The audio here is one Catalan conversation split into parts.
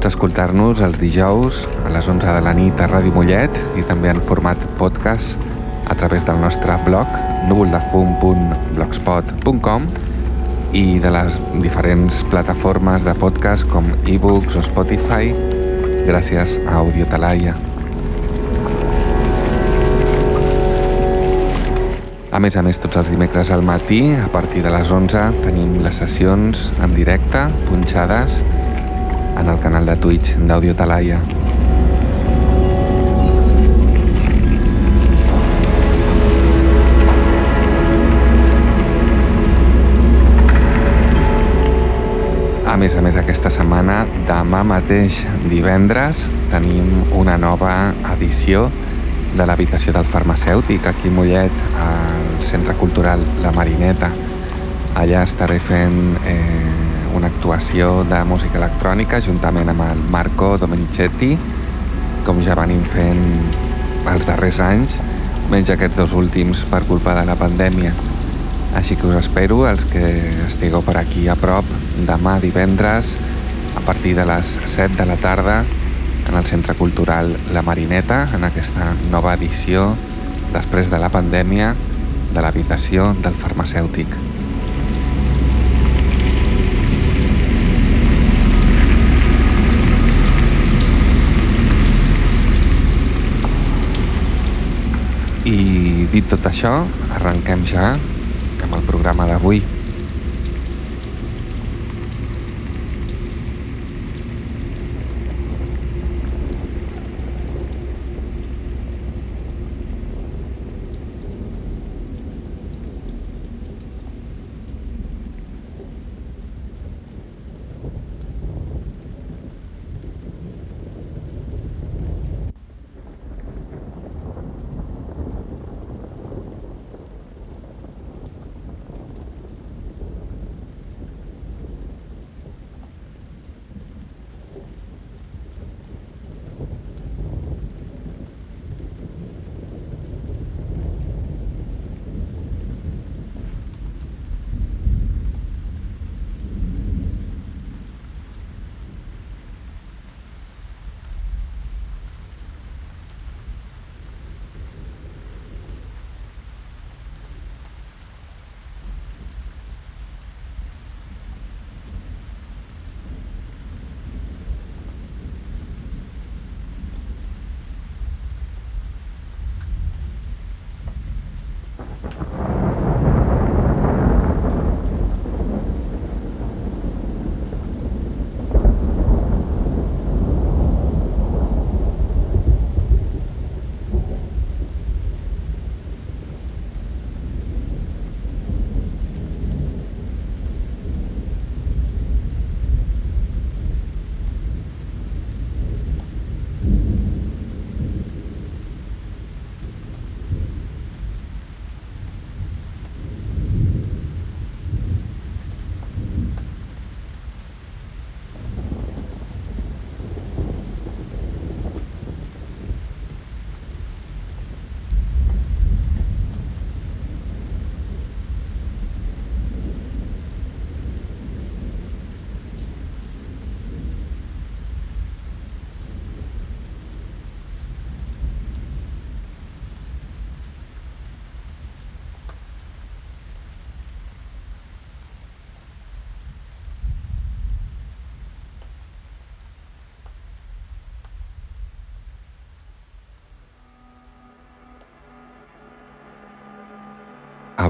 Pots escoltar-nos els dijous a les 11 de la nit a Ràdio Mollet i també en format podcast a través del nostre blog núvoldefum.blogspot.com i de les diferents plataformes de podcast com ebooks o Spotify gràcies a Audio Talaia. A més a més, tots els dimecres al matí, a partir de les 11, tenim les sessions en directe, punxades, en el canal de Twitch d'Audio Talaia. A més a més, aquesta setmana, demà mateix divendres, tenim una nova edició de l'habitació del farmacèutic aquí a Mollet, al Centre Cultural La Marineta. Allà estaré fent eh, una actuació de música electrònica juntament amb el Marco Domenicetti, com ja venim fent els darrers anys, menys aquests dos últims per culpa de la pandèmia. Així que us espero, els que estigueu per aquí a prop, demà divendres, a partir de les 7 de la tarda, en el Centre Cultural La Marineta, en aquesta nova edició, després de la pandèmia, de l'habitació del farmacèutic. I dit tot això, arrenquem ja amb el programa d'avui.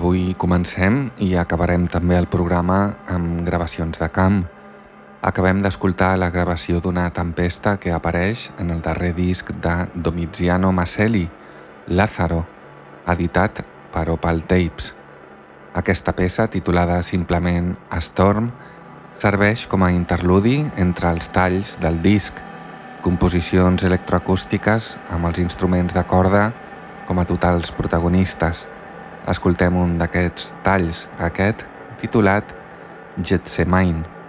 Avui comencem i acabarem també el programa amb gravacions de camp. Acabem d'escoltar la gravació d'una tempesta que apareix en el darrer disc de Domiziano Maselli, Lázaro, editat per Opal Tapes. Aquesta peça, titulada simplement Storm, serveix com a interludi entre els talls del disc, composicions electroacústiques amb els instruments de corda com a totals protagonistes. Escoltem un d'aquests talls, aquest titulat Getsemane.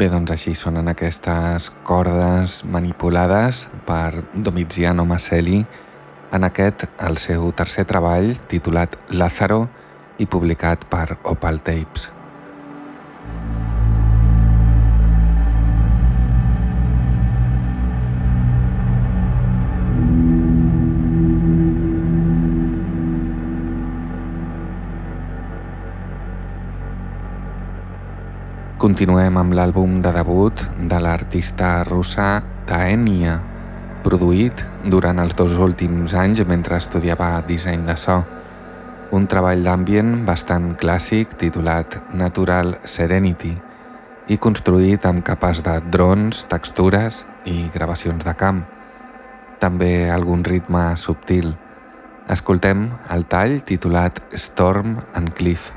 Bé, doncs així sonen aquestes cordes manipulades per Domiziano Maselli en aquest, el seu tercer treball, titulat Lázaro i publicat per Opal Tapes. Continuem amb l'àlbum de debut de l'artista russa Taenia, produït durant els dos últims anys mentre estudiava disseny de so. Un treball d'ambient bastant clàssic titulat Natural Serenity i construït amb capes de drons, textures i gravacions de camp. També algun ritme subtil. Escoltem el tall titulat Storm and Cliff.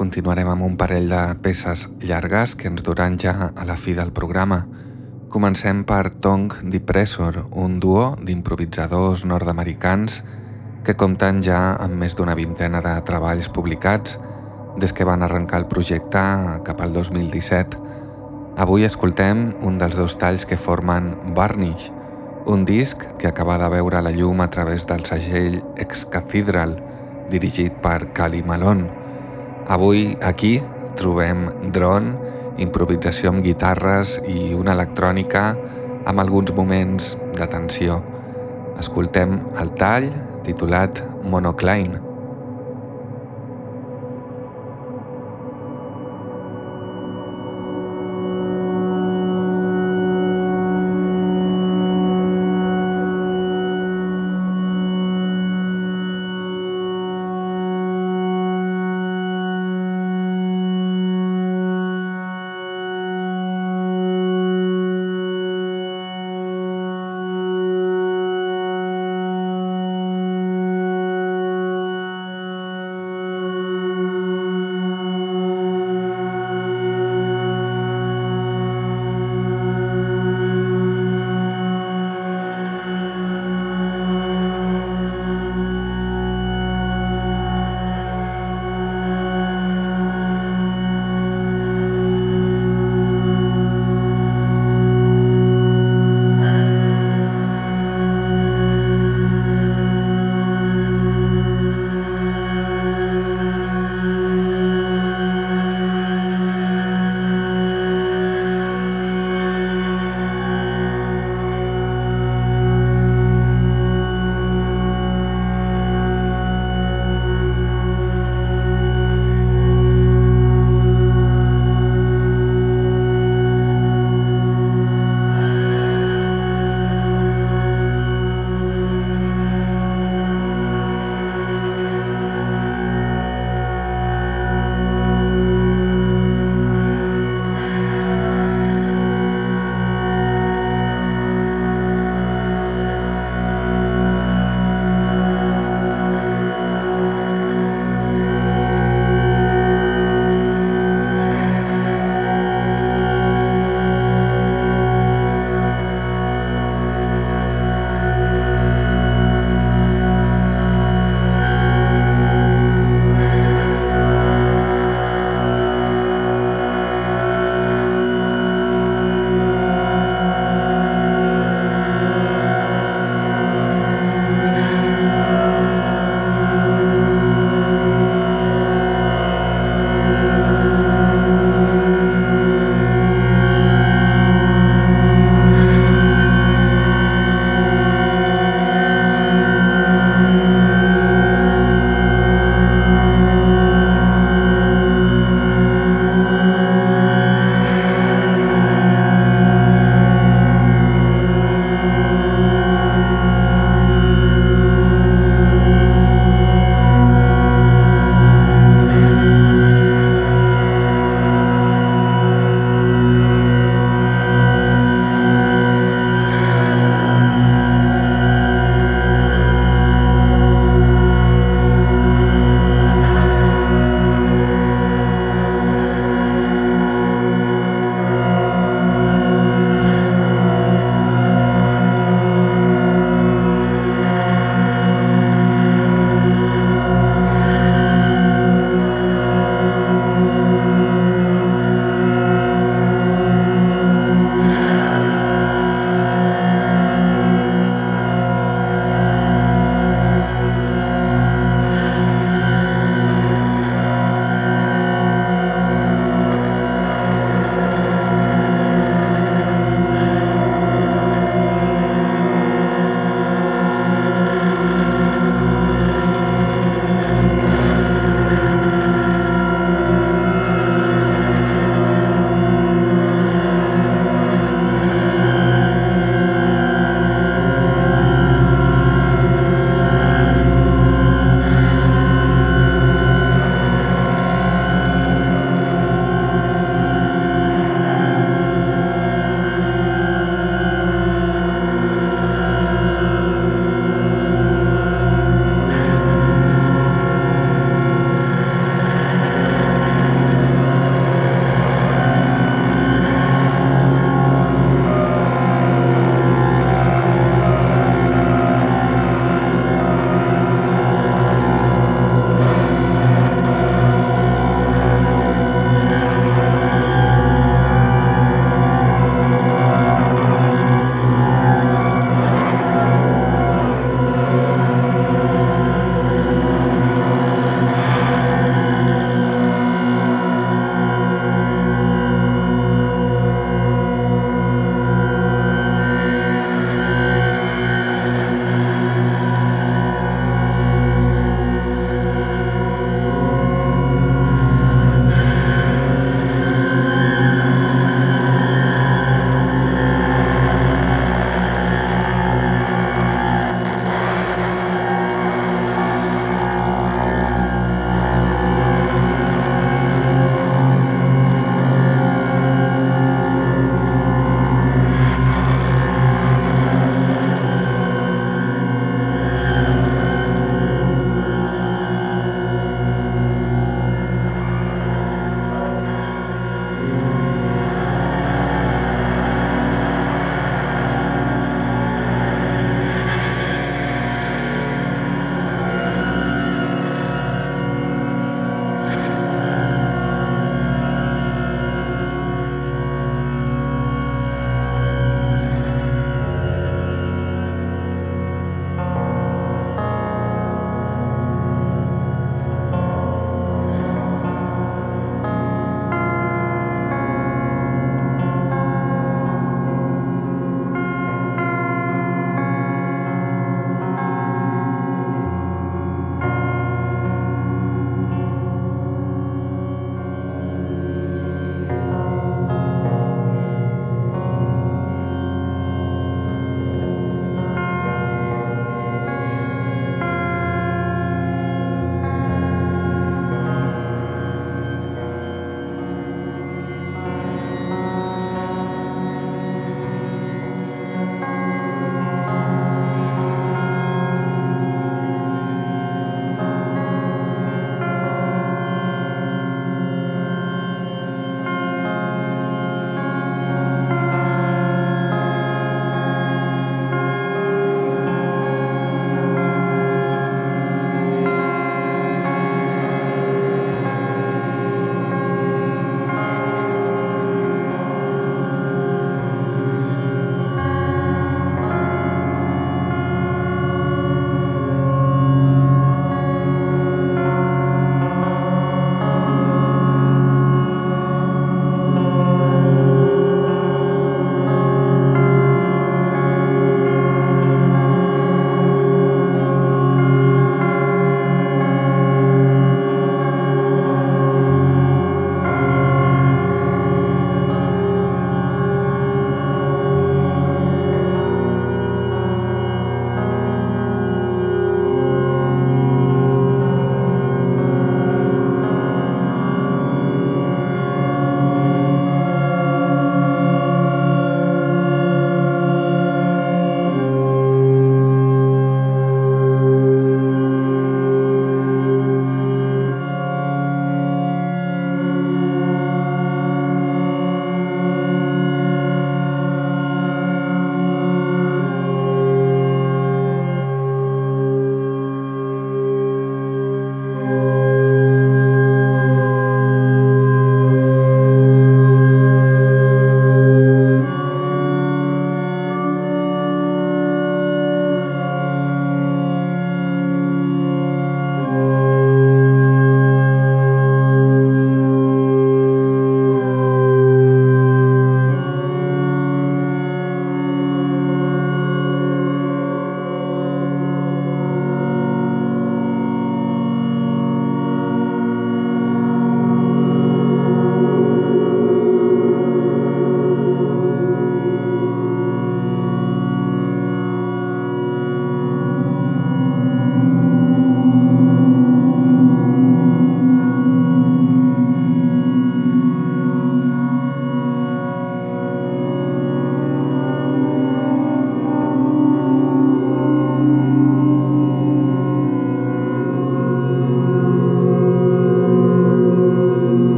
Continuarem amb un parell de peces llargues que ens duran ja a la fi del programa. Comencem per Tongue Depressor, un duo d'improvisadors nord-americans que compten ja amb més d'una vintena de treballs publicats des que van arrencar el projecte cap al 2017. Avui escoltem un dels dos talls que formen Varnish, un disc que acaba de veure la llum a través del segell Ex Cathedral, dirigit per Cali Malone. Avui aquí trobem drone, improvisació amb guitarres i una electrònica amb alguns moments de tensió. Escoltem el tall titulat Monocline.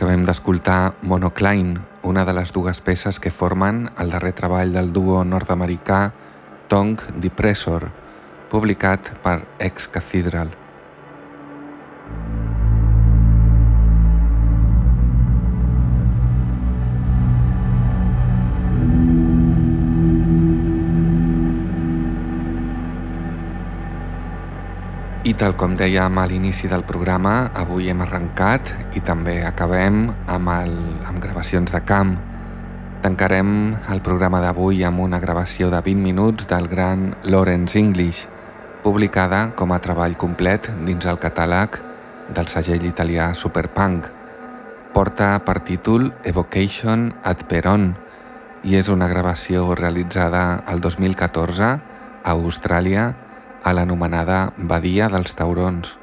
Acabem d'escoltar Monocline, una de les dues peces que formen el darrer treball del duo nord-americà Tongue Depressor, publicat per Ex Cathedral. Tal com dèiem a l'inici del programa, avui hem arrencat i també acabem amb, el, amb gravacions de camp. Tancarem el programa d'avui amb una gravació de 20 minuts del gran Lawrence English, publicada com a treball complet dins el catàleg del segell italià Superpunk. Porta per títol Evocation at Peron i és una gravació realitzada el 2014 a Austràlia a l'anomenada Badia dels Taurons.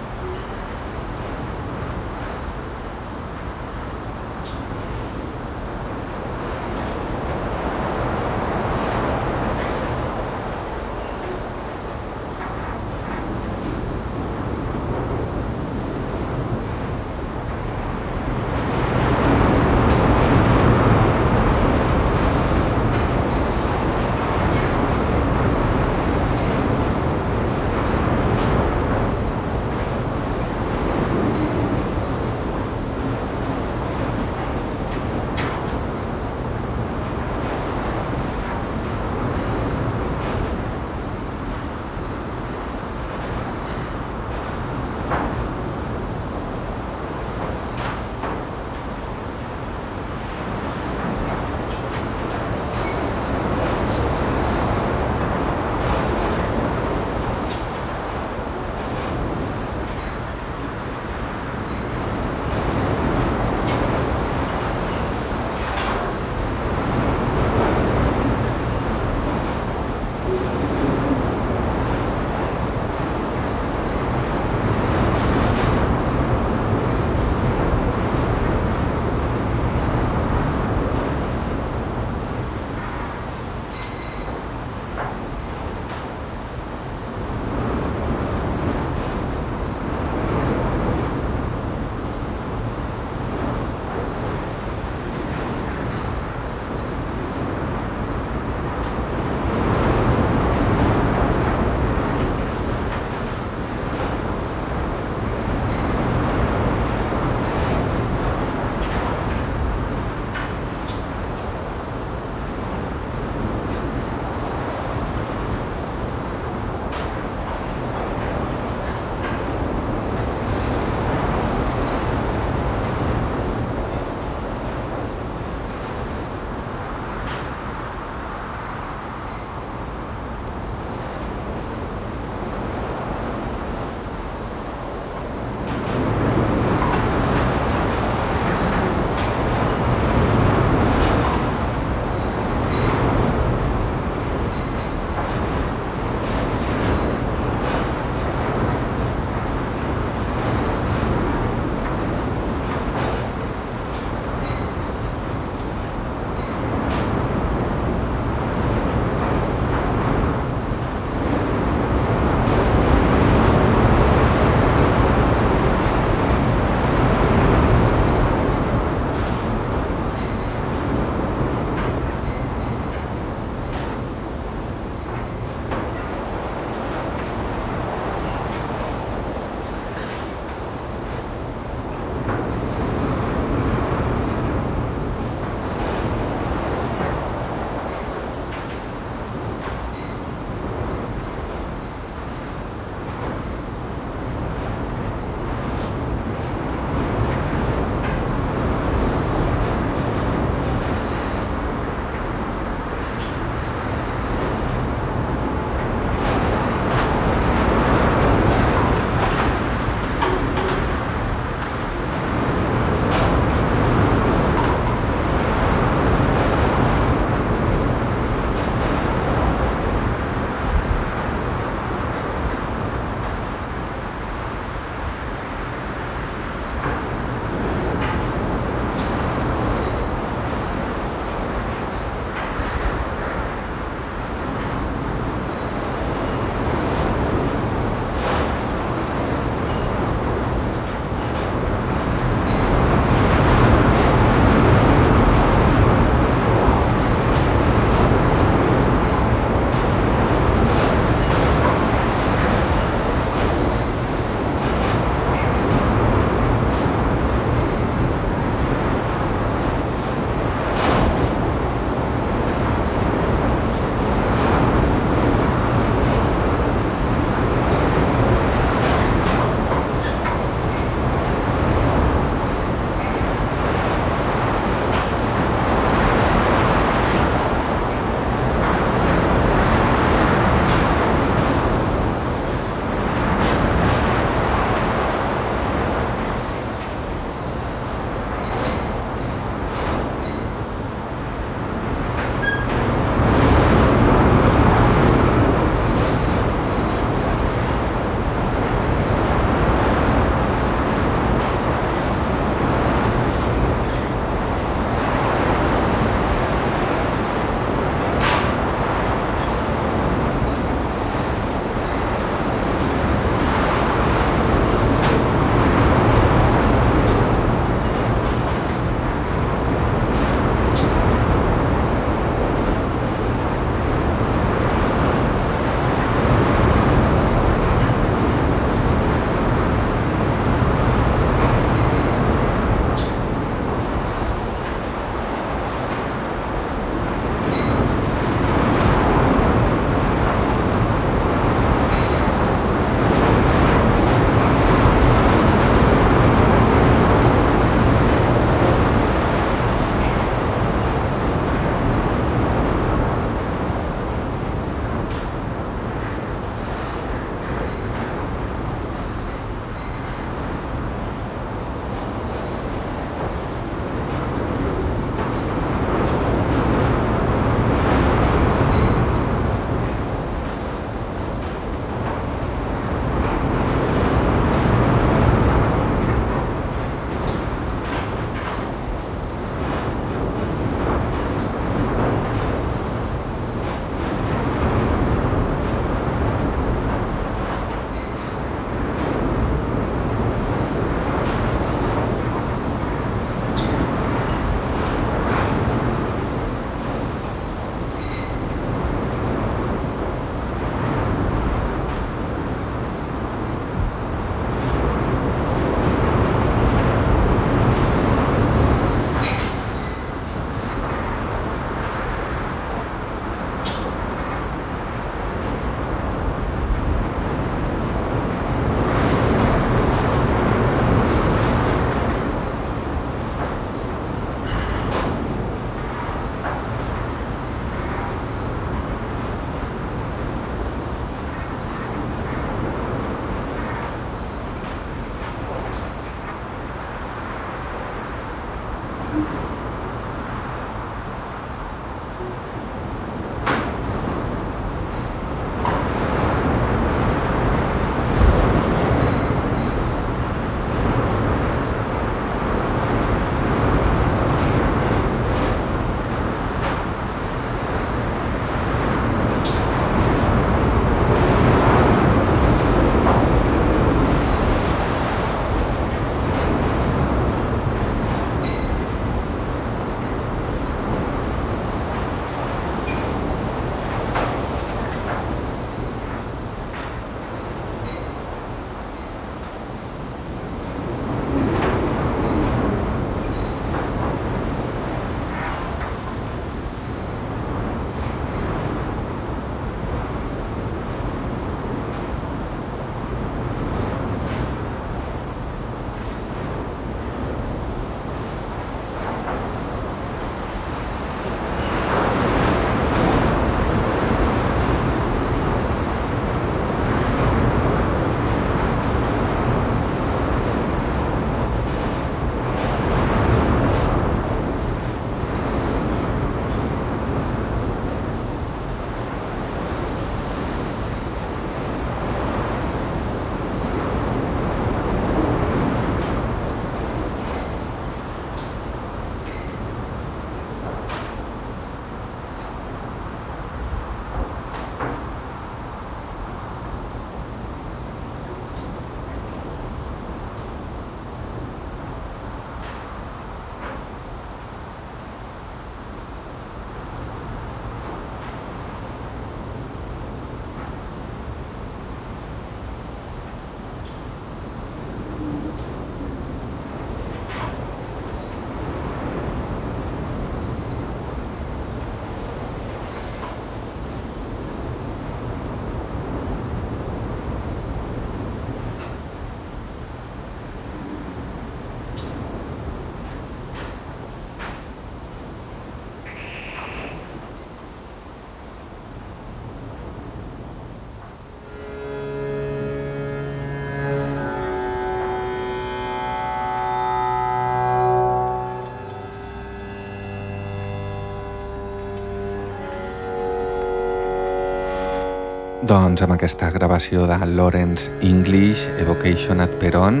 Doncs amb aquesta gravació de Lawrence English, Evocation at Peron,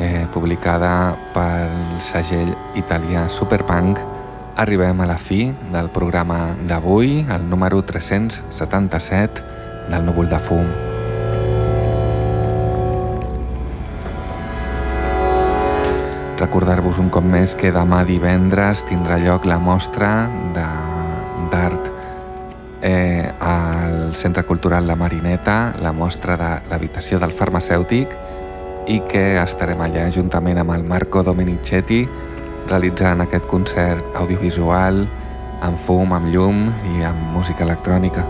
eh, publicada pel segell italià Superpunk, arribem a la fi del programa d'avui, el número 377 del Núvol de Fum. Recordar-vos un cop més que demà divendres tindrà lloc la mostra d'art eh, al Centre Cultural La Marineta, la mostra de l'habitació del farmacèutic i que estarem allà juntament amb el Marco Domenichetti realitzant aquest concert audiovisual amb fum, amb llum i amb música electrònica.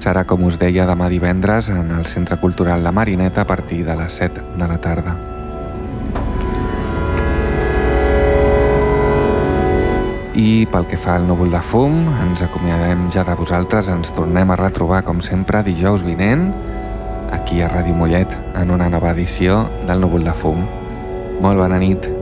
Serà, com us deia, demà divendres en el Centre Cultural La Marineta a partir de les 7 de la tarda. I pel que fa al núvol de fum, ens acomiadem ja de vosaltres, ens tornem a retrobar com sempre dijous vinent aquí a Ràdio Mollet en una nova edició del núvol de fum. Molt bona nit.